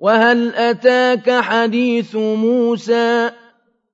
وهل أتاك حديث موسى